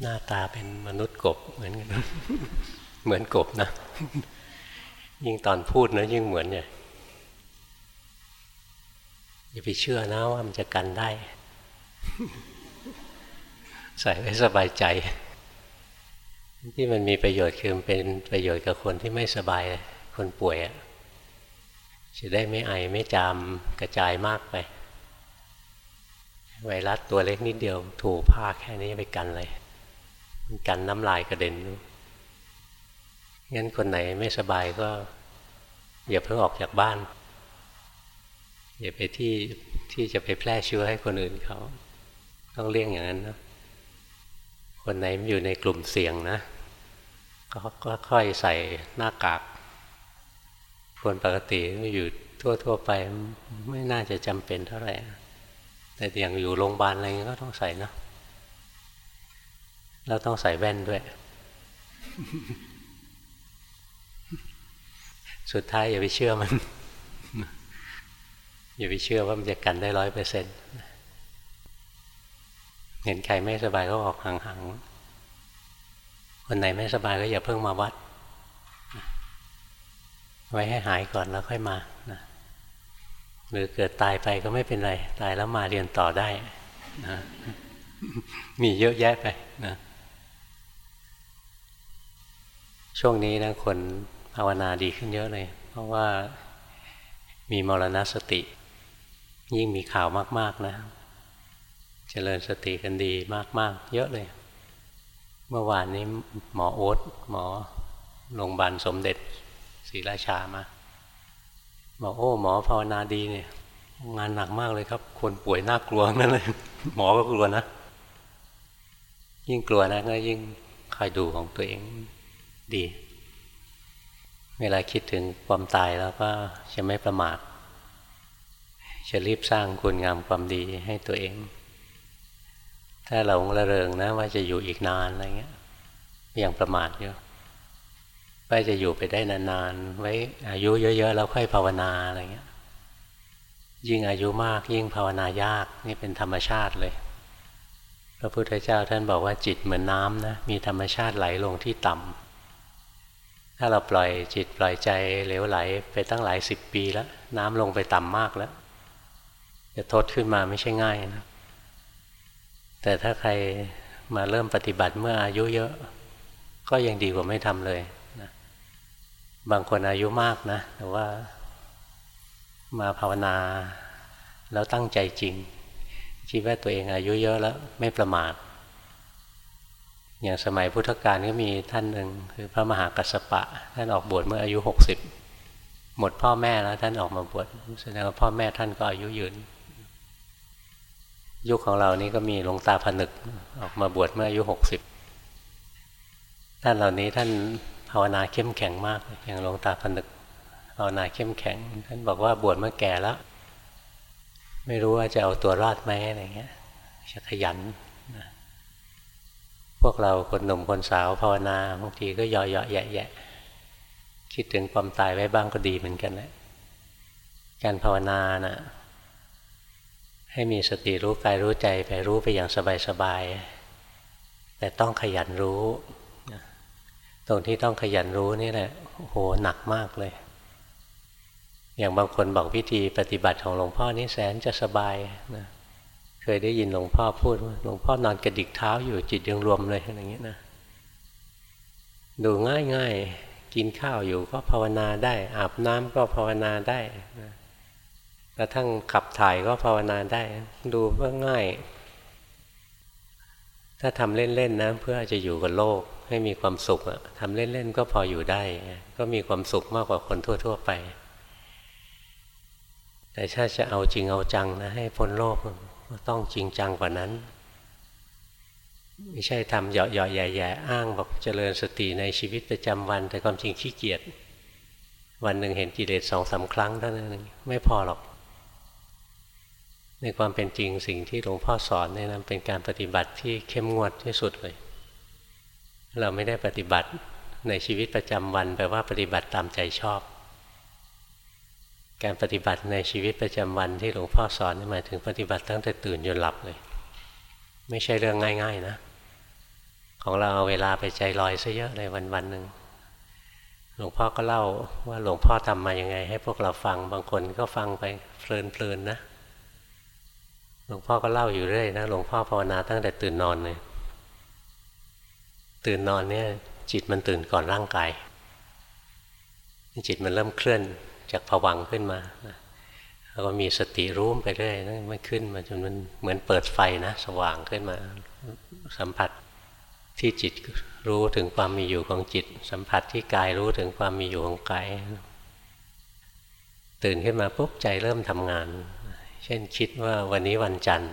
หน้าตาเป็นมนุษย์กบเหมือนกันเหมือนกบนะ ยิ่งตอนพูดนะยิ่งเหมือนเนี่ยอย่าไปเชื่อนะว่ามันจะกันได้ ใส่ไว้สบายใจ ที่มันมีประโยชน์คือมันเป็นประโยชน์กับคนที่ไม่สบายคนป่วยอะจะได้ไม่ไอไม่จามกระจายมากไป ไวรัสตัวเล็กนิดเดียว ถูผ้าแค่นี้ไปกันเลย กันน้ำลายกระเด็นงั้นคนไหนไม่สบายก็ อย่าเพิ่งออกจากบ้าน อย่าไปที่ที่จะไปแพร่เชื้อให้คนอื่นเขา ต้องเลี่ยงอย่างนั้นนะคนไหนอยู่ในกลุ่มเสี่ยงนะ ก็ค่อยใส่หน้ากากคนปกติอยู่ทั่วๆไปไม่น่าจะจำเป็นเท่าไหร่แต่อย่างอยู่โรงพยาบาลอะไรเงี้ยก็ต้องใส่นะ เราต้องใส่แว่นด้วย สุดท้ายอย่าไปเชื่อมัน อย่าไปเชื่อว่ามันจะกันได้ร้อยเปอร์เซ็นต์เห็นใครไม่สบายก็ออกห่างๆคนไหนไม่สบายก็อย่าเพิ่งมาวัด ไว้ให้หายก่อนแล้วค่อยมานะหรือเกิดตายไปก็ไม่เป็นไร ตายแล้วมาเรียนต่อได้นะมีเยอะแยะไปนะ ช่วงนี้นะคนภาวนาดีขึ้นเยอะเลย เพราะว่ามีมรณสติ ยิ่งมีข่าวมาก ๆนะเจริญสติกันดีมาก ๆ เยอะเลย เมื่อวานนี้หมอโอ๊ตหมอโรงพยาบาลสมเด็จศรีราชามาบอกโอ้หมอภาวนาดีเนี่ย งานหนักมากเลยครับ คนป่วยน่ากลัวนั่นเลยหมอก็กลัวนะ ยิ่งกลัวนะก็ยิ่งคอยดูของตัวเอง ดี เวลาคิดถึงความตายแล้วก็จะไม่ประมาท จะรีบสร้างคุณงามความดีให้ตัวเอง ถ้าเราละเริงนะว่าจะอยู่อีกนานอะไรเงี้ยยังประมาทอยู่ว่าจะอยู่ไปได้นานๆ ไว้อายุเยอะๆแล้วค่อยภาวนาอะไรเงี้ย ยิ่งอายุมากยิ่งภาวนายากนี่เป็นธรรมชาติเลยพระพุทธเจ้าท่านบอกว่าจิตเหมือนน้ำนะมีธรรมชาติไหลลงที่ต่ำ ถ้าเราปล่อยจิตปล่อยใจเหลวไหลไปตั้งหลายสิบปีแล้ว น้ำลงไปต่ำมากแล้ว จะทดขึ้นมาไม่ใช่ง่ายนะ แต่ถ้าใครมาเริ่มปฏิบัติเมื่ออายุเยอะ ก็ยังดีกว่าไม่ทำเลยนะบางคนอายุมากนะ แต่ว่ามาภาวนาแล้วตั้งใจจริงคิดว่าตัวเองอายุเยอะแล้วไม่ประมาท อย่างสมัยพุทธกาลก็มีท่านหนึ่งคือพระมหากัสสปะ ท่านออกบวชเมื่ออายุหกสิบหมดพ่อแม่แล้วท่านออกมาบวชแสดงว่าพ่อแม่ท่านก็อายุยืน ยุคของเรานี้ก็มีหลวงตาผนึกออกมาบวชเมื่ออายุหกสิบท่านเหล่านี้ท่านภาวนาเข้มแข็งมากอย่างหลวงตาผนึกภาวนาเข้มแข็ง ท่านบอกว่าบวชเมื่อแก่แล้ว ไม่รู้ว่าจะเอาตัวรอดไหมอะไรเงี้ยจะขยัน พวกเราคนหนุ่มคนสาวภาวนาบางทีก็ย่อยๆแยะๆคิดถึงความตายไว้บ้างก็ดีเหมือนกันแหละการภาวนานะ่ะให้มีสติรู้กายรู้ใจไปรู้ไปอย่างสบายๆแต่ต้องขยันรู้ ตรงที่ต้องขยันรู้นี่แหละโหหนักมากเลย อย่างบางคนบอกวิธีปฏิบัติของหลวงพ่อนี่แสนจะสบายนะ เคยได้ยินหลวงพ่อพูดว่าหลวงพ่อนอนกระดิกเท้าอยู่จิตยังรวมเลยอะไรเงี้ยนะดูง่ายง่ายกินข้าวอยู่ก็ภาวนาได้ อาบน้ำก็ภาวนาได้กระทั่งขับถ่ายก็ภาวนาได้ ดูว่าง่าย ถ้าทำเล่นๆนะเพื่อจะอยู่กับโลกให้มีความสุขอะทำเล่นๆก็พออยู่ได้ ก็มีความสุขมากกว่าคนทั่ว ๆ ไป แต่ถ้าจะเอาจริงเอาจังนะให้พ้นโลก ต้องจริงจังกว่านั้น ไม่ใช่ทำเหยาะๆแย่ๆอ้างบอกเจริญสติในชีวิตประจำวัน แต่ความจริงขี้เกียจวันหนึ่งเห็นกิเลสสองสาครั้งเท่านั้นไม่พอหรอก ในความเป็นจริงสิ่งที่หลวงพ่อสอนเนี่ยนะเป็นการปฏิบัติที่เข้มงวดที่สุดเลย เราไม่ได้ปฏิบัติในชีวิตประจำวันแปลว่าปฏิบัติตามใจชอบ การปฏิบัติในชีวิตประจำวันที่หลวงพ่อสอนหมายถึงปฏิบัติตั้งแต่ตื่นจนหลับเลย ไม่ใช่เรื่องง่าย ๆ นะ ของเราเอาเวลาไปใจลอยซะเยอะเลยวันวันหนึ่งหลวงพ่อก็เล่าว่าหลวงพ่อทำมายังไง ให้พวกเราฟังบางคนก็ฟังไปเพลินๆนะหลวงพ่อก็เล่าอยู่เรื่อยนะหลวงพ่อภาวนาตั้งแต่ตื่นนอนเลยตื่นนอนเนี่ยจิตมันตื่นก่อนร่างกายจิตมันเริ่มเคลื่อน จากผวังขึ้นมาแล้วก็มีสติรู้ไปเรื่อยมันขึ้นมาจนมันเหมือนเปิดไฟนะสว่างขึ้นมา สัมผัสที่จิตรู้ถึงความมีอยู่ของจิต สัมผัสที่กายรู้ถึงความมีอยู่ของกายตื่นขึ้นมาปุ๊บใจเริ่มทำงาน เช่นคิดว่าวันนี้วันจันทร์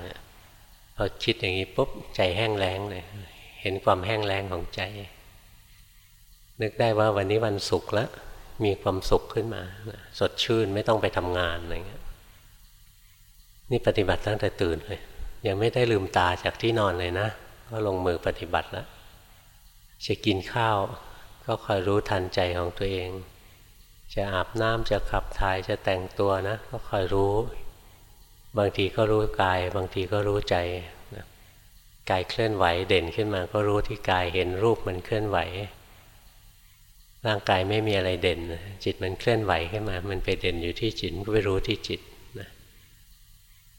พอคิดอย่างนี้ปุ๊บใจแห้งแล้งเลย เห็นความแห้งแล้งของใจ นึกได้ว่าวันนี้วันศุกร์แล้ว มีความสุขขึ้นมา สดชื่นไม่ต้องไปทำงานอะไรเงี้ยนี่ปฏิบัติตั้งแต่ตื่นเลย ยังไม่ได้ลืมตาจากที่นอนเลยนะ ก็ลงมือปฏิบัติแล้วจะกินข้าว ก็คอยรู้ทันใจของตัวเอง จะอาบน้ำจะขับถ่ายจะแต่งตัวนะ ก็คอยรู้ บางทีก็รู้กาย บางทีก็รู้ใจกายเคลื่อนไหวเด่นขึ้นมาก็รู้ที่กายเห็นรูปมันเคลื่อนไหว ร่างกายไม่มีอะไรเด่น จิตมันเคลื่อนไหวขึ้นมา มันไปเด่นอยู่ที่จิตก็ไปรู้ที่จิตนะ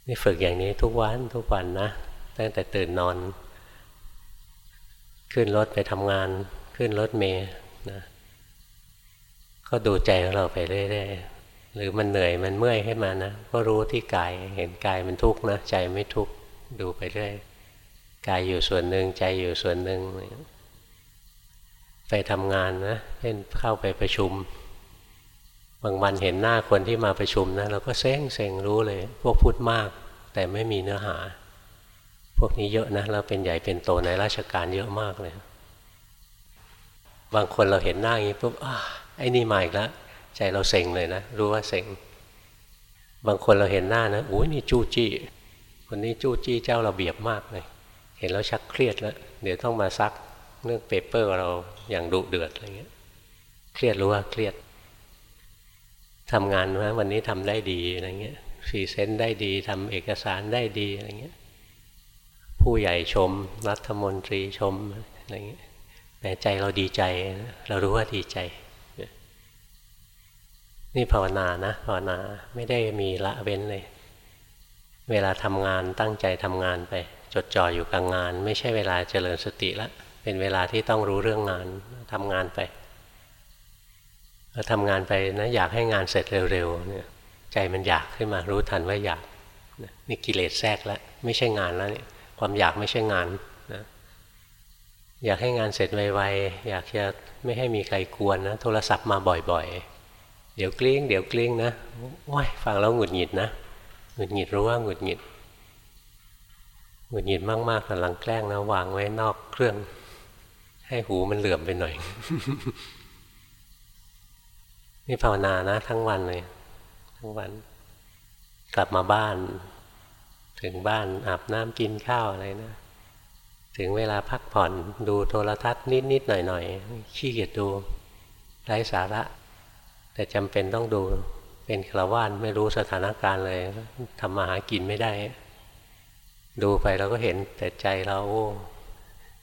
นี่ฝึกอย่างนี้ทุกวันทุกวันนะตั้งแต่ตื่นนอน ขึ้นรถไปทำงาน ขึ้นรถเมย์นะก็ดูใจของเราไปเรื่อยๆหรือมันเหนื่อยมันเมื่อยขึ้นมานะก็รู้ที่กายเห็นกายมันทุกข์นะใจไม่ทุกข์ดูไปเรื่อยกายอยู่ส่วนหนึ่งใจอยู่ส่วนหนึ่ง ไปทำงานนะเช่นเข้าไปประชุม บางวันเห็นหน้าคนที่มาประชุมนะเราก็เซ้งเซ็งรู้เลย พวกพูดมาก แต่ไม่มีเนื้อหา พวกนี้เยอะนะเราเป็นใหญ่เป็นโตในราชการเยอะมากเลย บางคนเราเห็นหน้าอย่างนี้ปุ๊บไอ้นี่มาอีกแล้วใจเราเซ็งเลยนะ รู้ว่าเซ็งบางคนเราเห็นหน้านะอุ้ยนี่จู้จี้ คนนี้จู้จี้เจ้าระเบียบมากเลย เห็นแล้วชักเครียดแล้ว เดี๋ยวต้องมาซักเรื่อง paper เรา อย่างดุเดือดอะไรเงี้ย เครียดรู้ว่าเครียดทำงานว่าวันนี้ทำได้ดีอะไรเงี้ย present ได้ดีทำเอกสารได้ดีอะไรเงี้ย ผู้ใหญ่ชม รัฐมนตรีชมอะไรเงี้ยแต่ใจเราดีใจ เรารู้ว่าดีใจ นี่ภาวนานะภาวนาไม่ได้มีละเว้นเลย เวลาทำงานตั้งใจทำงานไป จดจ่ออยู่กับงาน ไม่ใช่เวลาเจริญสติละ เป็นเวลาที่ต้องรู้เรื่องงานทำงานไปเราทำงานไปนะอยากให้งานเสร็จเร็วๆเนี่ยใจมันอยากขึ้นมารู้ทันว่าอยากนี่กิเลสแทรกแล้วไม่ใช่งานแล้วเนี่ยความอยากไม่ใช่งานนะอยากให้งานเสร็จไวๆอยากจะไม่ให้มีใครกวนนะโทรศัพท์มาบ่อยๆ เดี๋ยวกลิ้งเดี๋ยวกลิ้งนะโอ้ยฟังแล้วหงุดหงิดนะหงุดหงิดรู้ว่าหงุดหงิดหงุดหงิดมากๆกำลังแกล้งนะวางไว้นอกเครื่อง ให้หูมันเหลื่อมไปหน่อย นี่ภาวนานะ ทั้งวันเลย ทั้งวัน กลับมาบ้าน ถึงบ้านอาบน้ำกินข้าวอะไรนะ ถึงเวลาพักผ่อนดูโทรทัศน์นิดๆหน่อยๆขี้เกียจดูไร้สาระ แต่จำเป็นต้องดู เป็นคราวานไม่รู้สถานการณ์เลยทำมาหากินไม่ได้ ดูไปเราก็เห็นแต่ใจเรา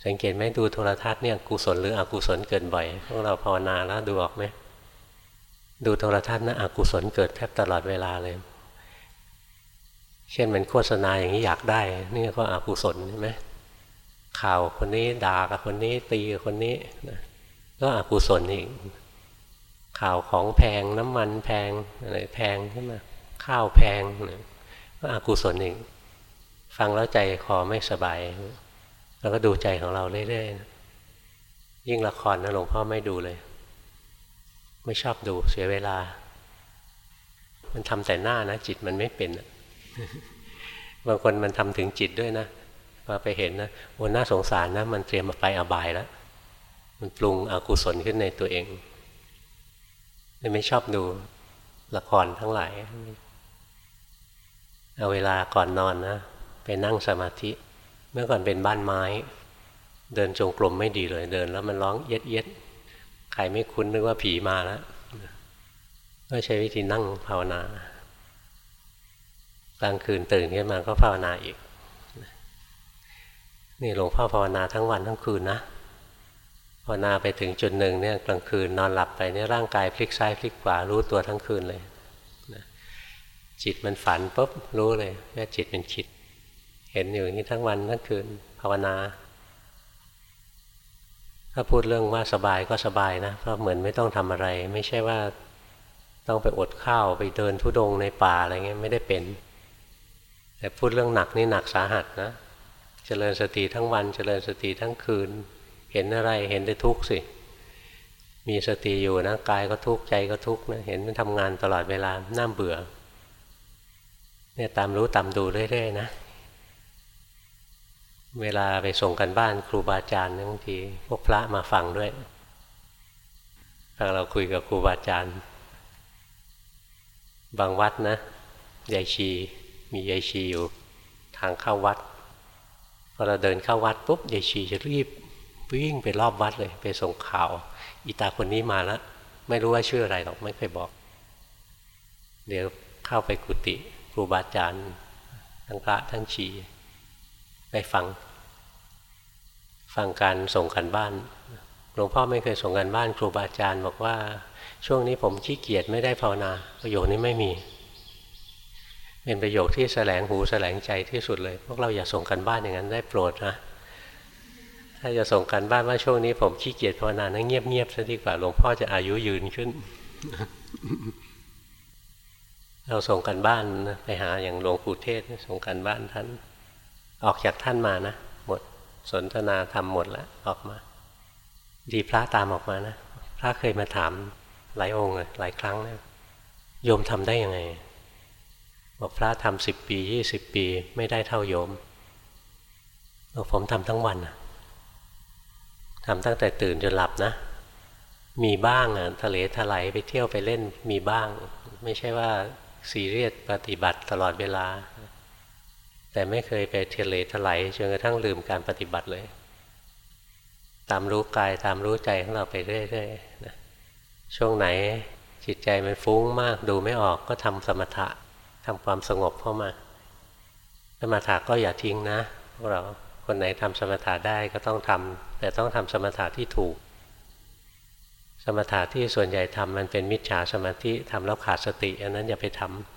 สังเกตไหมดูโทรทัศน์เนี่ยกุศลหรืออกุศลเกิดบ่อยพวกเราภาวนาแล้วดูออกไหมดูโทรทัศน์นะอกุศลเกิดแทบตลอดเวลาเลย เช่นมันโฆษณาอย่างนี้อยากได้ นี่ก็อกุศลใช่ไหมข่าวคนนี้ด่ากับคนนี้ตีกับคนนี้นะก็อกุศลอีกข่าวของแพงน้ำมันแพงอะไรแพงขึ้นมาข้าวแพงก็อกุศลอีกฟังแล้วใจคอไม่สบาย เราก็ดูใจของเราเรื่อยๆยิ่งละครนะหลวงพ่อไม่ดูเลย ไม่ชอบดูเสียเวลา มันทำแต่หน้านะ จิตมันไม่เป็นบางคนมันทำถึงจิตด้วยนะพอไปเห็นนะโอ้น่าสงสารนะ มันเตรียมมาไปอบายแล้วมันปรุงอกุศลขึ้นในตัวเองเลยไม่ชอบดูละครทั้งหลาย เอาเวลาก่อนนอนนะ ไปนั่งสมาธิ เมื่อก่อนเป็นบ้านไม้ เดินจงกรมไม่ดีเลย เดินแล้วมันร้องเย็ดเย็ดใครไม่คุ้นนึกว่าผีมาแล้วก็ใช้วิธีนั่งภาวนากลางคืนตื่นขึ้นมาก็ภาวนาอีกนี่หลวงพ่อภาวนาทั้งวันทั้งคืนนะภาวนาไปถึงจุดหนึ่งเนี่ยกลางคืนนอนหลับไปเนี่ยร่างกายพลิกซ้ายพลิกขวารู้ตัวทั้งคืนเลยจิตมันฝันปุ๊บรู้เลยว่าจิตเป็นคิด เห็นอยู่อย่างนี้ทั้งวันทั้งคืนภาวนา ถ้าพูดเรื่องว่าสบายก็สบายนะ เพราะเหมือนไม่ต้องทำอะไร ไม่ใช่ว่าต้องไปอดข้าวไปเดินทุดงในป่าอะไรเงี้ยไม่ได้เป็น แต่พูดเรื่องหนักนี่หนักสาหัสนะเจริญสติทั้งวันเจริญสติทั้งคืน เห็นอะไรเห็นได้ทุกสิ มีสติอยู่นะกายก็ทุกข์ใจก็ทุกข์นะเห็นมันทำงานตลอดเวลาน่าเบื่อเนี่ยตามรู้ตามดูเรื่อยๆนะ เวลาไปส่งกันบ้านครูบาอาจารย์บางทีพวกพระมาฟังด้วยฟังเราคุยกับครูบาอาจารย์ บางวัดนะยายชี มียายชีอยู่ ทางเข้าวัดพอเราเดินเข้าวัดปุ๊บยายชีจะรีบวิ่งไปรอบวัดเลย ไปส่งข่าว อีตาคนนี้มาแล้วไม่รู้ว่าชื่ออะไรหรอกไม่เคยบอก เดี๋ยวเข้าไปกุฏิครูบาอาจารย์ทั้งพระทั้งชี ไปฟัง ฟังการส่งกันบ้าน หลวงพ่อไม่เคยส่งกันบ้านครูบาอาจารย์บอกว่า ช่วงนี้ผมขี้เกียจไม่ได้ภาวนา ประโยคนี้ไม่มี เป็นประโยคที่แสลงหูแสลงใจที่สุดเลย พวกเราอย่าส่งกันบ้านอย่างนั้นได้โปรดนะถ้าจะส่งกันบ้านว่าช่วงนี้ผมขี้เกียจภาวนานั่งเงียบๆซะดีกว่าหลวงพ่อจะอายุยืนขึ้นเราส่งกันบ้านไปหาอย่างหลวงปู่เทศส่งกันบ้านท่าน ออกจากท่านมานะหมดสนทนาทำหมดแล้วออกมา ดีพระตามออกมานะพระเคยมาถามหลายองค์หลายครั้งนี่ยโยมทำได้ยังไง บอกพระทำสิบปียี่สิบปีไม่ได้เท่าโยมบอกผมทำทั้งวันทำตั้งแต่ตื่นจนหลับนะ มีบ้างอะทะเลทลายไปเที่ยวไปเล่นมีบ้าง ไม่ใช่ว่าซีเรียสปฏิบัติตลอดเวลา แต่ไม่เคยไปทเลทลายจนกระทั่งลืมการปฏิบัติเลย ตามรู้กายตามรู้ใจของเราไปเรื่อยๆนะช่วงไหนจิตใจมันฟุ้งมากดูไม่ออกก็ทำสมถะทำความสงบเข้ามา สมถะก็อย่าทิ้งนะพวกเราคนไหนทำสมถะได้ก็ต้องทำแต่ต้องทำสมถะที่ถูก สมถะที่ส่วนใหญ่ทำมันเป็นมิจฉาสมาธิทำแล้วขาดสติ อันนั้นอย่าไปทำ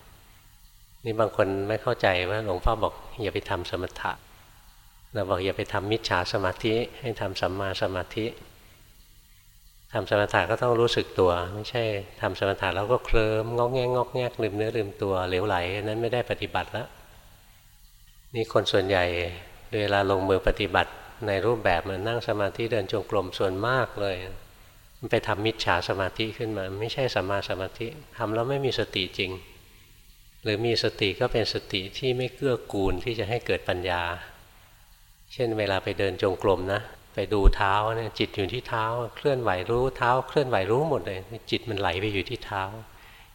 นี่บางคนไม่เข้าใจว่าหลวงพ่อบอกอย่าไปทำสมถะเราบอกอย่าไปทำมิจฉาสมาธิให้ทำสัมมาสมาธิทำสมถะก็ต้องรู้สึกตัว ไม่ใช่ทำสมถะแล้วก็เคลิ้มงอกแงงงอกแงกลืมเนื้อลืมตัวเหลวไหลนั้นไม่ได้ปฏิบัติแล้ว นี่คนส่วนใหญ่เวลาลงมือปฏิบัติในรูปแบบมันนั่งสมาธิเดินจงกรมส่วนมากเลย มันไปทำมิจฉาสมาธิขึ้นมา ไม่ใช่สัมมาสมาธิทำแล้วไม่มีสติจริง หรือมีสติก็เป็นสติที่ไม่เกื้อกูลที่จะให้เกิดปัญญา เช่นเวลาไปเดินจงกรมนะไปดูเท้าเนี่ยจิตอยู่ที่เท้า เคลื่อนไหวรู้เท้า เคลื่อนไหวรู้หมดเลย จิตมันไหลไปอยู่ที่เท้า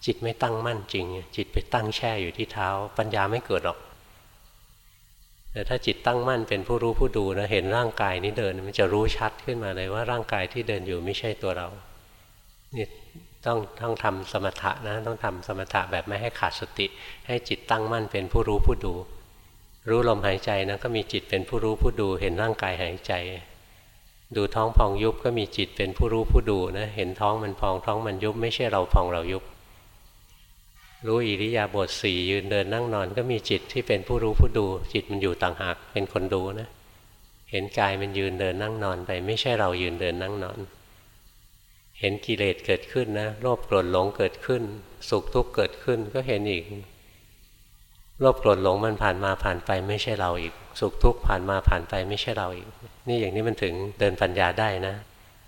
จิตไม่ตั้งมั่นจริง จิตไปตั้งแช่อยู่ที่เท้า ปัญญาไม่เกิดหรอก แต่ถ้าจิตตั้งมั่นเป็นผู้รู้ผู้ดูนะเห็นร่างกายนี้เดิน มันจะรู้ชัดขึ้นมาเลยว่าร่างกายที่เดินอยู่ไม่ใช่ตัวเรานี่ ต้องต้องทำสมถะนะต้องทำสมถะแบบไม่ให้ขาดสติ ให้จิตตั้งมั่นเป็นผู้รู้ผู้ดู รู้ลมหายใจนะก็มีจิตเป็นผู้รู้ผู้ดู เห็นร่างกายหายใจ ดูท้องพองยุบก็มีจิตเป็นผู้รู้ผู้ดูนะเห็นท้องมันพองท้องมันยุบไม่ใช่เราพองเรายุบ รู้อิริยาบถสี่ยืนเดินนั่งนอนก็มีจิตที่เป็นผู้รู้ผู้ดู จิตมันอยู่ต่างหากเป็นคนดูนะ เห็นกายมันยืนเดินนั่งนอนไป ไม่ใช่เรายืนเดินนั่งนอน เห็นกิเลสเกิดขึ้นนะโลภโกรธหลงเกิดขึ้น สุขทุกข์เกิดขึ้นก็เห็นอีกโลภโกรธหลงมันผ่านมาผ่านไปไม่ใช่เราอีก สุขทุกข์ผ่านมาผ่านไปไม่ใช่เราอีก นี่อย่างนี้มันถึงเดินปัญญาได้นะ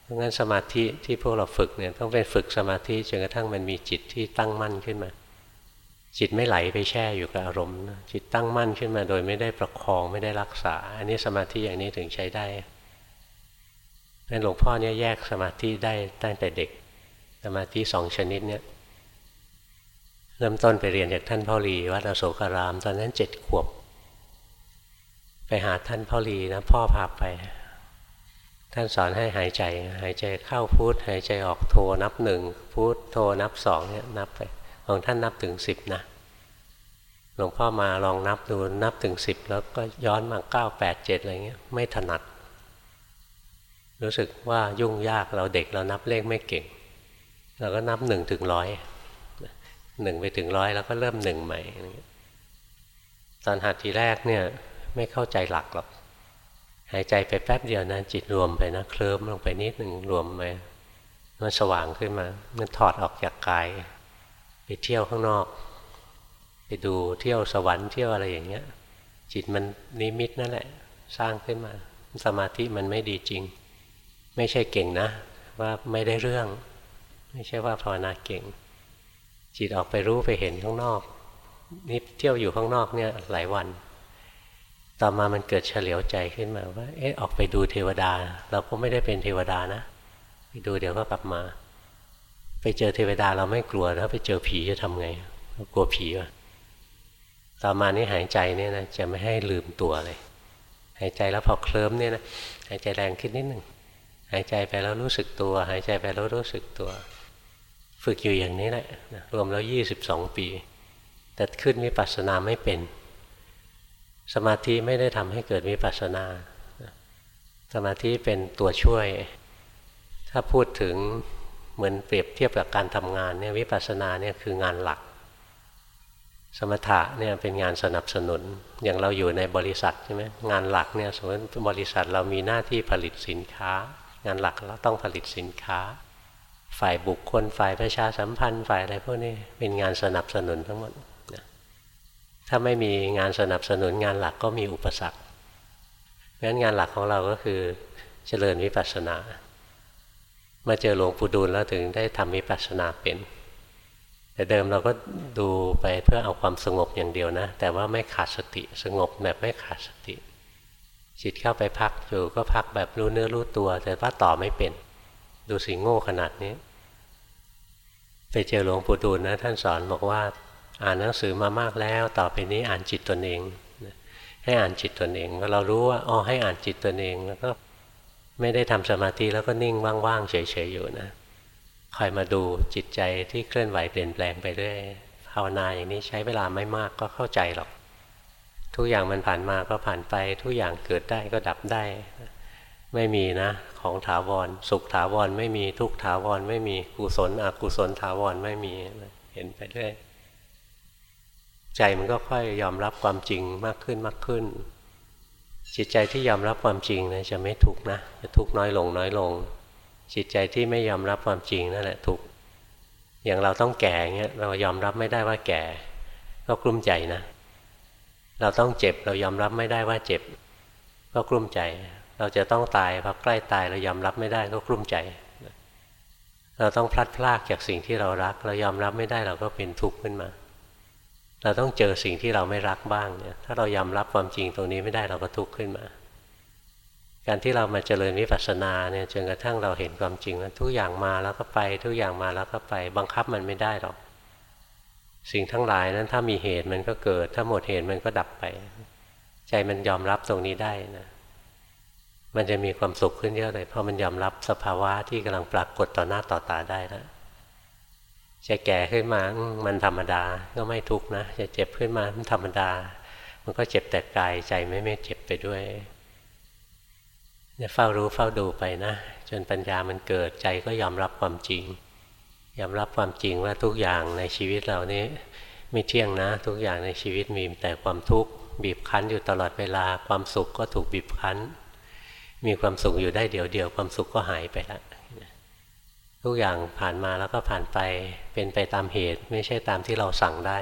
เพราะงั้นสมาธิที่พวกเราฝึกเนี่ยต้องเป็นฝึกสมาธิจนกระทั่งมันมีจิตที่ตั้งมั่นขึ้นมา จิตไม่ไหลไปแช่อยู่กับอารมณ์จิตตั้งมั่นขึ้นมา โดยไม่ได้ประคองไม่ได้รักษา อันนี้สมาธิอย่างนี้ถึงใช้ได้ นั่นหลวงพ่อเนี่ยแยกสมาธิได้ตั้งแต่เด็ก สมาธิสองชนิดเนี่ยเริ่มต้นไปเรียนจากท่านพ่อรีวัดอโศการาม ตอนนั้นเจ็ดขวบ ไปหาท่านพ่อลีนะพ่อพาไป ท่านสอนให้หายใจ หายใจเข้าพุทหายใจออกโทนับหนึ่งพุทโทนับสองเนี่ยนับไปของท่านนับถึงสิบนะหลวงพ่อมาลองนับดูนับถึงสิบแล้วก็ย้อนมาเก้าแปดเจ็ดอะไรเงี้ยไม่ถนัด รู้สึกว่ายุ่งยากเราเด็กเรานับเลขไม่เก่ง เราก็นับหนึ่งถึงร้อยหนึ่งไปถึงร้อยแล้วก็เริ่มหนึ่งใหม่ตอนหัดทีแรกเนี่ยไม่เข้าใจหลักหรอกหายใจไปแป๊บเดียวนะจิตรวมไปนะเคลิ้มลงไปนิดหนึ่งรวมไปมันสว่างขึ้นมา มันถอดออกจากกาย ไปเที่ยวข้างนอก ไปดูเที่ยวสวรรค์เที่ยวอะไรอย่างเงี้ย จิตมันนิมิตนั่นแหละ สร้างขึ้นมา สมาธิมันไม่ดีจริง ไม่ใช่เก่งนะ ว่าไม่ได้เรื่อง ไม่ใช่ว่าภาวนาเก่ง จิตออกไปรู้ไปเห็นข้างนอกนี่เที่ยวอยู่ข้างนอกเนี่ยหลายวัน ต่อมามันเกิดเฉลียวใจขึ้นมาว่า เอ๊ะออกไปดูเทวดา เราก็ไม่ได้เป็นเทวดานะไปดูเดี๋ยวก็กลับมา ไปเจอเทวดาเราไม่กลัวแล้วไปเจอผีจะทำไงเรากลัวผีวะต่อมานี่หายใจเนี่ยนะจะไม่ให้ลืมตัวเลย หายใจแล้วพอเคลิ้มเนี่ยนะหายใจแรงขึ้นนิดหนึ่ง หายใจไปแล้วรู้สึกตัว หายใจไปแล้วรู้สึกตัว ฝึกอยู่อย่างนี้แหละรวมแล้วยี่สิบสองปี แต่ขึ้นวิปัสสนาไม่เป็น สมาธิไม่ได้ทำให้เกิดวิปัสสนา สมาธิเป็นตัวช่วย ถ้าพูดถึงเหมือนเปรียบเทียบกับการทำงานเนี่ยวิปัสสนาเนี่ยคืองานหลัก สมถะเนี่ยเป็นงานสนับสนุนอย่างเราอยู่ในบริษัทใช่ไหมงานหลักเนี่ยสมมติบริษัทเรามีหน้าที่ผลิตสินค้า งานหลักเราต้องผลิตสินค้า ฝ่ายบุคคลฝ่ายประชาสัมพันธ์ ฝ่ายอะไรพวกนี้เป็นงานสนับสนุนทั้งหมดถ้าไม่มีงานสนับสนุนงานหลักก็มีอุปสรรคเพราะฉะนั้นงานหลักของเราก็คือเจริญวิปัสสนามาเจอหลวงปู่ดูลแล้วถึงได้ทำวิปัสสนาเป็น แต่เดิมเราก็ดูไปเพื่อเอาความสงบอย่างเดียวนะ แต่ว่าไม่ขาดสติสงบแบบไม่ขาดสติ จิตเข้าไปพักอยู่ก็พักแบบรู้เนื้อรู้ตัว แต่ว่าต่อไม่เป็น ดูสิโง่ขนาดนี้ ไปเจอหลวงปู่ดูลนะ ท่านสอนบอกว่า อ่านหนังสือมามากแล้ว ต่อไปนี้อ่านจิตตนเอง ให้อ่านจิตตนเองเรารู้ว่าอ๋อให้อ่านจิตตนเองแล้วก็ไม่ได้ทำสมาธิแล้วก็นิ่งว่างๆเฉยๆอยู่นะคอยมาดูจิตใจที่เคลื่อนไหวเปลี่ยนแปลงไปเรื่อยภาวนาอย่างนี้ใช้เวลาไม่มากก็เข้าใจหรอก ทุกอย่างมันผ่านมาก็ผ่านไป ทุกอย่างเกิดได้ก็ดับได้ ไม่มีนะ ของถาวร สุขถาวรไม่มีทุกถาวรไม่มีกุศลอกุศลถาวรไม่มีเห็นไปเรื่อยใจมันก็ค่อยยอมรับความจริงมากขึ้นมากขึ้น จิตใจที่ยอมรับความจริงนะจะไม่ทุกนะจะทุกน้อยลงน้อยลง จิตใจที่ไม่ยอมรับความจริงนั่นแหละทุกอย่างเราต้องแก่เงี้ยเรายอมรับไม่ได้ว่าแก่ ก็กลุ้มใจนะ เราต้องเจ็บเรายอมรับไม่ได้ว่าเจ็บ ก็กลุ้มใจ เราจะต้องตายพอใกล้ตายเรายอมรับไม่ได้ก็กลุ้มใจ เราต้องพลัดพรากจากสิ่งที่เรารัก เรายอมรับไม่ได้เราก็เป็นทุกข์ขึ้นมา เราต้องเจอสิ่งที่เราไม่รักบ้างเนี่ยถ้าเรายอมรับความจริงตรงนี้ไม่ได้เราก็ทุกข์ขึ้นมา การที่เรามาเจริญวิปัสสนาเนี่ยจนกระทั่งเราเห็นความจริงว่าทุกอย่างมาแล้วก็ไป ทุกอย่างมาแล้วก็ไป บังคับมันไม่ได้หรอก สิ่งทั้งหลายนั้นถ้ามีเหตุมันก็เกิด ถ้าหมดเหตุมันก็ดับไป ใจมันยอมรับตรงนี้ได้นะมันจะมีความสุขขึ้นเยอะเลย เพราะมันยอมรับสภาวะที่กำลังปรากฏต่อหน้าต่อตาได้แล้วจะแก่ขึ้นมามันธรรมดาก็ไม่ทุกนะจะเจ็บขึ้นมามันธรรมดา มันก็เจ็บแต่กายใจไม่ไม่เจ็บไปด้วยจะเฝ้ารู้เฝ้าดูไปนะ จนปัญญามันเกิดใจก็ยอมรับความจริง ยอมรับความจริงว่าทุกอย่างในชีวิตเรานี้ไม่เที่ยงนะ ทุกอย่างในชีวิตมีแต่ความทุกข์บีบคั้นอยู่ตลอดเวลาความสุขก็ถูกบีบคั้น มีความสุขอยู่ได้เดี๋ยวเดียวความสุขก็หายไปล้วทุกอย่างผ่านมาแล้วก็ผ่านไปเป็นไปตามเหตุ ไม่ใช่ตามที่เราสั่งได้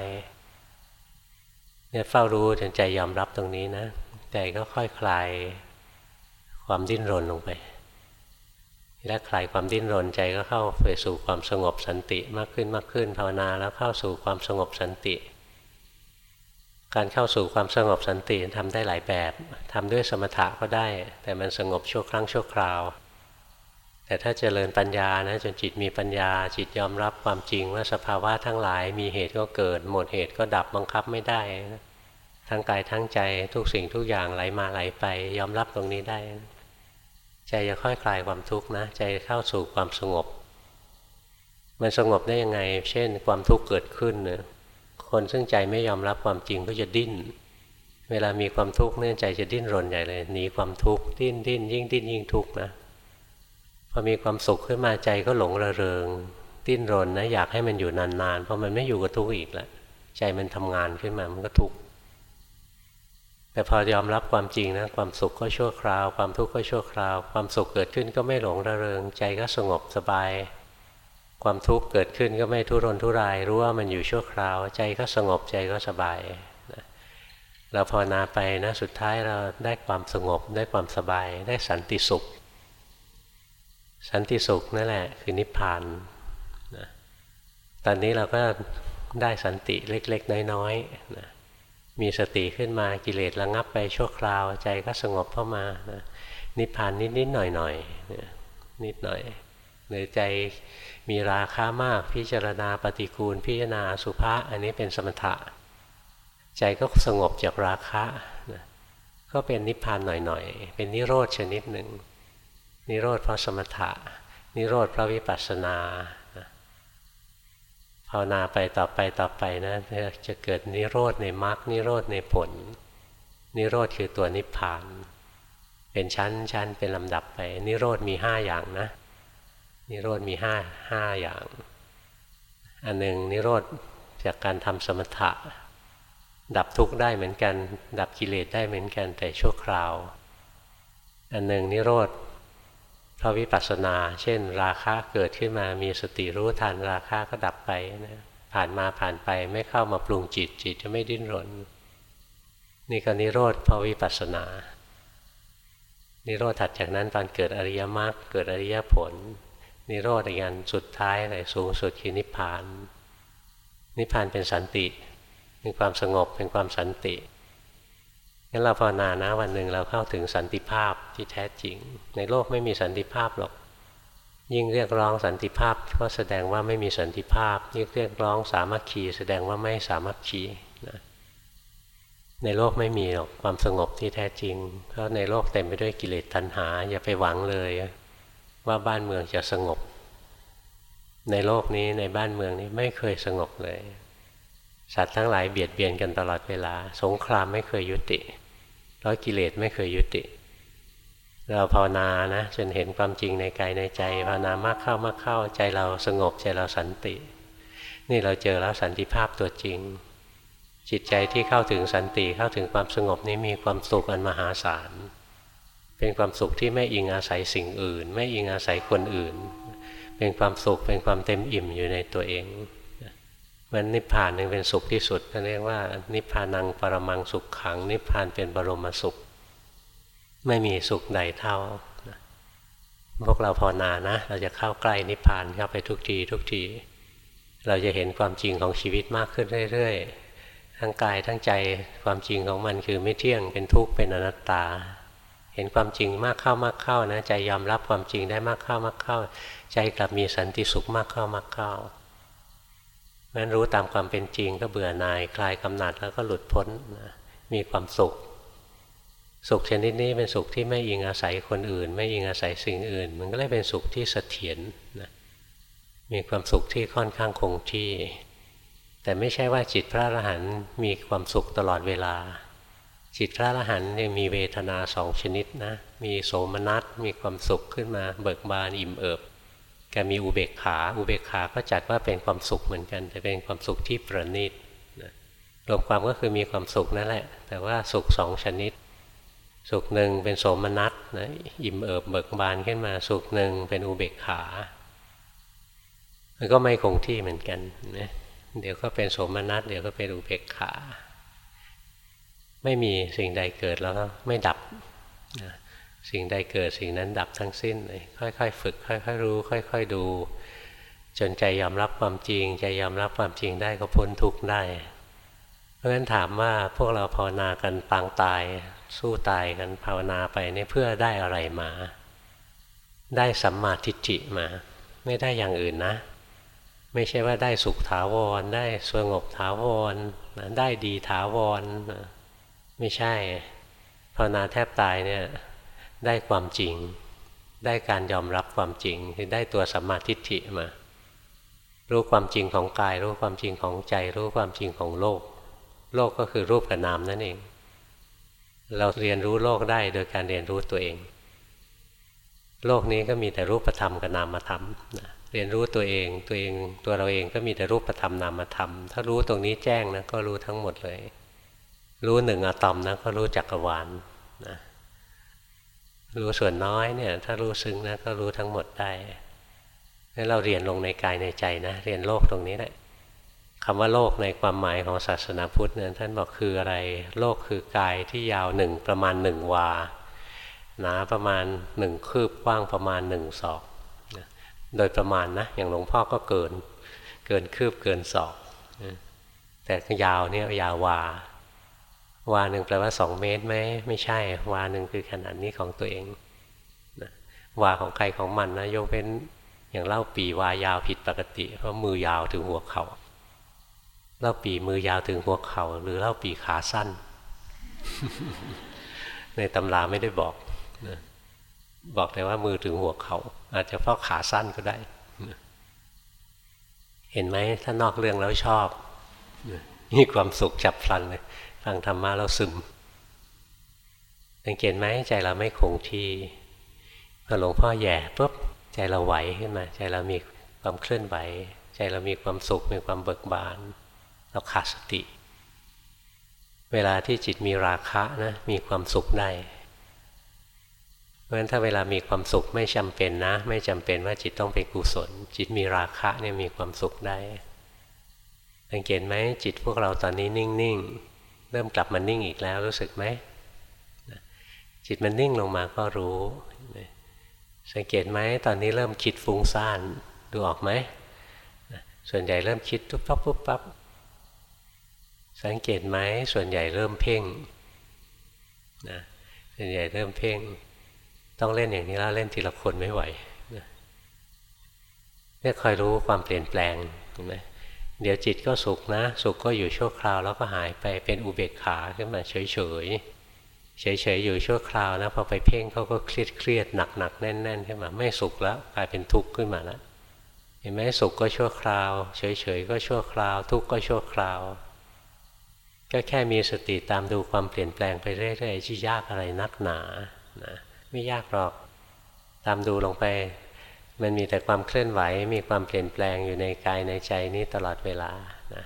เนี่ยเฝ้ารู้จนใจยอมรับตรงนี้นะใจก็ค่อยคลายความดิ้นรนลงไป และคลายความดิ้นรนใจก็เข้าไปสู่ความสงบสันติมากขึ้นมากขึ้นภาวนาแล้วเข้าสู่ความสงบสันติ การเข้าสู่ความสงบสันติทำได้หลายแบบทำด้วยสมถะก็ได้ แต่มันสงบชั่วครั้งชั่วคราว แต่ถ้าเจริญปัญญานะจนจิตมีปัญญา จิตยอมรับความจริงว่าสภาวะทั้งหลาย มีเหตุก็เกิด หมดเหตุก็ดับบังคับไม่ได้ ทั้งกายทั้งใจทุกสิ่งทุกอย่างไหลมาไหลไป ยอมรับตรงนี้ได้ ใจจะค่อยคลายความทุกข์นะใจเข้าสู่ความสงบ มันสงบได้ยังไง เช่น ความทุกข์เกิดขึ้นเนี่ยคนซึ่งใจไม่ยอมรับความจริงก็จะดิ้น เวลามีความทุกข์เนี่ยใจจะดิ้นรนใหญ่เลยหนีความทุกข์ดิ้นดิ้นยิ่งดิ้นยิ่งทุกข์นะพอมีความสุขขึ้นมาใจก็หลงระเริง ดิ้นรนนะอยากให้มันอยู่นานๆเพราะมันไม่อยู่กับทุกข์อีกแล้วใจมันทำงานขึ้นมามันก็ทุกข์ แต่พอยอมรับความจริงนะความสุขก็ชั่วคราว ความทุกข์ก็ชั่วคราว ความสุขเกิดขึ้นก็ไม่หลงระเริง ใจก็สงบสบาย ความทุกข์เกิดขึ้นก็ไม่ทุรนทุราย รู้ว่ามันอยู่ชั่วคราว ใจก็สงบใจก็สบายเราภาวนาไปนะสุดท้ายเราได้ความสงบได้ความสบาย ได้สันติสุข สันติสุขนั่นแหละคือนิพพานนะตอนนี้เราก็ได้สันติเล็ก ๆ น้อยๆนะ มีสติขึ้นมากิเลสระงับไปชั่วคราวใจก็สงบเข้ามานะนิพพานนิดๆหน่อยๆนิดหน่อยหรือใจมีราคามากพิจารณาปฏิกูล พิจารณาสุภาษอันนี้เป็นสมถะ ใจก็สงบจากราคะนะก็เป็นนิพพานหน่อยๆ เป็นนิโรธชนิดหนึ่ง นิโรธเพราะสมถะ นิโรธเพราะวิปัสสนา ภาวนาไปต่อไปต่อไปนะจะเกิดนิโรธในมรรคนิโรธในผล นิโรธคือตัวนิพพาน เป็นชั้นชั้นเป็นลำดับไป นิโรธมีห้าอย่างนะ นิโรธมีห้าห้าอย่าง อันหนึ่งนิโรธจากการทำสมถะ ดับทุกข์ได้เหมือนกัน ดับกิเลสได้เหมือนกันแต่ชั่วคราว อันหนึ่งนิโรธ พราะวิปัสสนา เช่น ราคะเกิดขึ้นมามีสติรู้ทันราคะก็ดับไปนะผ่านมาผ่านไปไม่เข้ามาปรุงจิตจิตจะไม่ดิ้นรน นี่ก็นิโรธเพราะวิปัสสนา นิโรธถัดจากนั้นตอนเกิดอริยมรรคเกิดอริยผล นิโรธอีกอันสุดท้ายเลยสูงสุดคือนิพพาน นิพพานเป็นสันติเป็นความสงบเป็นความสันติ งั้นเราภาวนานะวันหนึ่งเราเข้าถึงสันติภาพที่แท้จริง ในโลกไม่มีสันติภาพหรอก ยิ่งเรียกร้องสันติภาพก็แสดงว่าไม่มีสันติภาพ ยิ่งเรียกร้องสามัคคีแสดงว่าไม่สามัคคีนะในโลกไม่มีหรอกความสงบที่แท้จริง เพราะในโลกเต็มไปด้วยกิเลสตัณหา อย่าไปหวังเลย ว่าบ้านเมืองจะสงบ ในโลกนี้ในบ้านเมืองนี้ไม่เคยสงบเลย สัตว์ทั้งหลายเบียดเบียนกันตลอดเวลา สงครามไม่เคยยุติ เพราะกิเลสไม่เคยยุติ เราภาวนานะจนเห็นความจริงในกายในใจภาวนามากเข้ามากเข้าใจเราสงบใจเราสันติ นี่เราเจอแล้วสันติภาพตัวจริง จิตใจที่เข้าถึงสันติเข้าถึงความสงบนี้มีความสุขอันมหาศาลเป็นความสุขที่ไม่อิงอาศัยสิ่งอื่น ไม่อิงอาศัยคนอื่น เป็นความสุขเป็นความเต็มอิ่มอยู่ในตัวเอง มันนิพพานหนึ่งเป็นสุขที่สุดเรียกว่า นิพพานังปรมังสุขขัง นิพพานเป็นบรมสุข ไม่มีสุขใดเท่าพวกเราภาวนานะ เราจะเข้าใกล้นิพพานเข้าไปทุกทีทุกที เราจะเห็นความจริงของชีวิตมากขึ้นเรื่อยๆ ทั้งกายทั้งใจความจริงของมันคือไม่เที่ยงเป็นทุกข์เป็นอนัตตา เห็นความจริงมากเข้ามากเข้านะ ใจยอมรับความจริงได้มากเข้ามากเข้า ใจกลับมีสันติสุขมากเข้ามากเข้า นรู้ตามความเป็นจริงก็เบื่อหน่าย คลายกำหนัดแล้วก็หลุดพ้นนะมีความสุข สุขชนิดนี้เป็นสุขที่ไม่อิงอาศัยคนอื่น ไม่อิงอาศัยสิ่งอื่น มันก็เลยเป็นสุขที่เสถียรนะมีความสุขที่ค่อนข้างคงที่ แต่ไม่ใช่ว่าจิตพระอรหันต์มีความสุขตลอดเวลา จิตพระอรหันต์ยังมีเวทนาสองชนิดนะมีโสมนัสมีความสุขขึ้นมาเบิกบานอิ่มเอิบ แกมีอุเบกขา อุเบกขาก็จัดว่าเป็นความสุขเหมือนกัน แต่เป็นความสุขที่ประณีตรวมความก็คือมีความสุขนั่นแหละ แต่ว่าสุขสองชนิด สุขหนึ่งเป็นโสมนัสนะอิ่มเอิบเบิกบานขึ้นมา สุขหนึ่งเป็นอุเบกขา มันก็ไม่คงที่เหมือนกันนะเดี๋ยวก็เป็นโสมนัสเดี๋ยวก็เป็นอุเบกขา ไม่มีสิ่งใดเกิดแล้วก็ไม่ดับนะ สิ่งใดเกิดสิ่งนั้นดับทั้งสิ้นค่อยๆ ฝึก ค่อย ๆ รู้ ค่อย ๆ ดู จนใจยอมรับความจริง ใจยอมรับความจริงได้ก็พ้นทุกข์ได้ เพราะฉะนั้นถามว่าพวกเราภาวนากันปางตาย สู้ตายกันภาวนาไปนี่เพื่อได้อะไรมา ได้สัมมาทิฏฐิมา ไม่ได้อย่างอื่นนะ ไม่ใช่ว่าได้สุขถาวร ได้สงบถาวรได้ดีถาวรไม่ใช่ภาวนาแทบตายเนี่ย ได้ความจริง ได้การยอมรับความจริงคือได้ตัวสัมมาทิฏฐิมา รู้ความจริงของกาย รู้ความจริงของใจ รู้ความจริงของโลก โลกก็คือรูปกับนามนั่นเอง เราเรียนรู้โลกได้โดยการเรียนรู้ตัวเอง โลกนี้ก็มีแต่รูปธรรมกับนามธรรมนะเรียนรู้ตัวเองตัวเองตัวเราเองก็มีแต่รูปธรรมนามธรรม ถ้ารู้ตรงนี้แจ้งนะก็รู้ทั้งหมดเลย รู้หนึ่งอะตอมนะก็รู้จักรวาลนะ รู้ส่วนน้อยเนี่ยถ้ารู้ซึ้งนะก็รู้ทั้งหมดได้ให้เราเรียนลงในกายในใจนะเรียนโลกตรงนี้แหละคำว่าโลกในความหมายของศาสนาพุทธเนี่ยท่านบอกคืออะไร โลกคือกายที่ยาวหนึ่งประมาณหนึ่งวา หนาประมาณหนึ่งคืบกว้างประมาณหนึ่งศอก โดยประมาณนะ อย่างหลวงพ่อก็เกิน เกินคืบเกินศอก แต่ยาวเนี่ยยาววา วาหนึ่งแปลว่าสองเมตรไหมไม่ใช่ วาหนึ่งคือขนาดนี้ของตัวเองวาของใครของมันนะยกเป็นอย่างเล่าปีวายาวผิดปกติ เพราะมือยาวถึงหัวเขา่าเล่าปีมือยาวถึงหัวเขา่าหรือเล่าปีขาสั้น ในตำราไม่ได้บอกนะบอกแต่ว่ามือถึงหัวเขา่าอาจจะเพราะขาสั้นก็ได้เห็นไหมถ้านอกเรื่องแล้วชอบมีความสุขจับพลันเลย ฟังธรรมะเราซึมสังเกตไหมใจเราไม่คงที่พอหลวงพ่อแย่ปุ๊บใจเราไหวขึ้นมา ใจเรามีความเคลื่อนไหว ใจเรามีความสุขมีความเบิกบาน เราขาดสติ เวลาที่จิตมีราคะนะมีความสุขได้เพราะฉะนั้นถ้าเวลามีความสุขไม่จำเป็นนะ ไม่จำเป็นว่าจิตต้องเป็นกุศล จิตมีราคะเนี่ยมีความสุขได้สังเกตไหมจิตพวกเราตอนนี้นิ่งๆ เริ่มกลับมานิ่งอีกแล้วรู้สึกไหมจิตมันนิ่งลงมาก็รู้ สังเกตไหมตอนนี้เริ่มคิดฟุ้งซ่านดูออกไหมส่วนใหญ่เริ่มคิดปุ๊บปั๊บปุ๊บปั๊บสังเกตไหมส่วนใหญ่เริ่มเพ่งนะส่วนใหญ่เริ่มเพ่ง ต้องเล่นอย่างนี้แล้วเล่นทีละคนไม่ไหวเนี่ยคอยรู้ความเปลี่ยนแปลงเห็นไหม เดี๋ยวจิตก็สุขนะ สุขก็อยู่ชั่วคราวแล้วก็หายไปเป็นอุเบกขาขึ้นมาเฉยๆเฉยๆอยู่ชั่วคราวนะพอไปเพ่งเขาก็เครียดเครียดหนักหนักแน่นแน่นขึ้นมาไม่สุขแล้วกลายเป็นทุกข์ขึ้นมาแล้วเห็นไหมสุขก็ชั่วคราว เฉยๆก็ชั่วคราว ทุกข์ก็ชั่วคราว ก็แค่มีสติตามดูความเปลี่ยนแปลงไปเรื่อยๆที่ยากอะไรนักหนานะไม่ยากหรอกตามดูลงไป มันมีแต่ความเคลื่อนไหว มีความเปลี่ยนแปลงอยู่ในกายในใจนี้ตลอดเวลานะ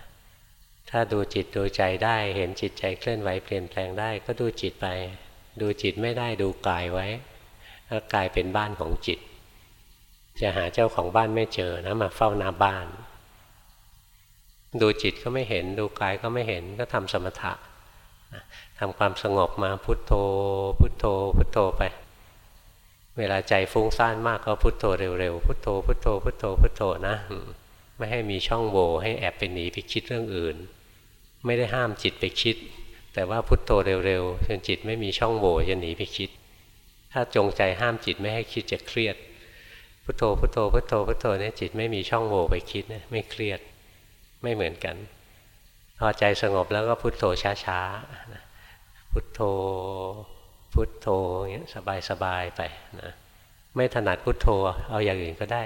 ถ้าดูจิตดูใจได้เห็นจิตใจเคลื่อนไหวเปลี่ยนแปลงได้ ก็ดูจิตไป ดูจิตไม่ได้ดูกายไว้แล้วกายเป็นบ้านของจิต จะหาเจ้าของบ้านไม่เจอนะมาเฝ้าหน้าบ้าน ดูจิตก็ไม่เห็น ดูกายก็ไม่เห็นก็ทำสมถะทำความสงบมาพุทโธ พุทโธ พุทโธไป เวลาใจฟุ้งซ่านมากก็พุทโธเร็วๆ พุทโธ พุทโธ พุทโธ พุทโธนะ ไม่ให้มีช่องโหว่ให้แอบไปหนีไปคิดเรื่องอื่น ไม่ได้ห้ามจิตไปคิด แต่ว่าพุทโธเร็วๆจนจิตไม่มีช่องโหว่จะหนีไปคิด ถ้าจงใจห้ามจิตไม่ให้คิดจะเครียด พุทโธ พุทโธ พุทโธ พุทโธเนี่ยจิตไม่มีช่องโหว่ไปคิดนะไม่เครียด ไม่เหมือนกัน พอใจสงบแล้วก็พุทโธช้าๆ พุทโธ พุทโธอย่างเงี้ยสบายๆไปนะไม่ถนัดพุทโธเอาอย่างอื่นก็ได้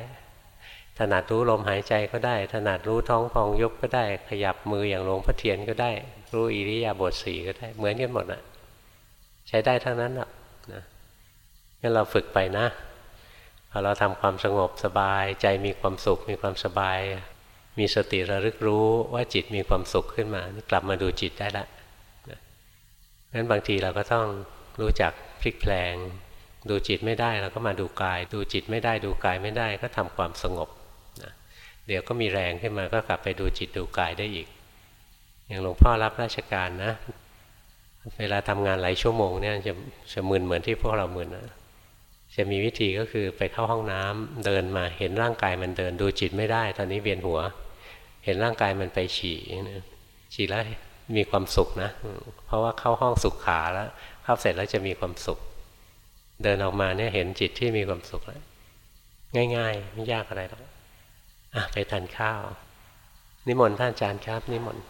ถนัดรู้ลมหายใจก็ได้ ถนัดรู้ท้องพองยุบก็ได้ ขยับมืออย่างหลวงพ่อเทียนก็ได้ รู้อิริยาบถสีก็ได้ เหมือนกันหมดอะใช้ได้ทั้งนั้นอะนะงั้นเราฝึกไปนะพอเราทำความสงบสบาย ใจมีความสุขมีความสบาย มีสติระลึกรู้ว่าจิตมีความสุขขึ้นมา กลับมาดูจิตได้ละงั้นบางทีเราก็ต้อง รู้จักพลิกแปลง ดูจิตไม่ได้เราก็มาดูกาย ดูจิตไม่ได้ดูกายไม่ได้ก็ทำความสงบเดี๋ยวก็มีแรงขึ้นมาก็กลับไปดูจิตดูกายได้อีก อย่างหลวงพ่อรับราชการนะ เวลาทำงานหลายชั่วโมงเนี่ยจะจะมึนเหมือนที่พวกเรามึนนะจะมีวิธีก็คือไปเข้าห้องน้ำเดินมาเห็นร่างกายมันเดิน ดูจิตไม่ได้ ตอนนี้เวียนหัว เห็นร่างกายมันไปฉี่ฉี่แล้วมีความสุขนะ เพราะว่าเข้าห้องสุขขาแล้ว เข้าเสร็จแล้วจะมีความสุข เดินออกมาเนี่ยเห็นจิตที่มีความสุขแล้วง่าย ๆ ไม่ยากอะไรหรอกอะไปทานข้าว นิมนต์ท่านอาจารย์ครับ นิมนต์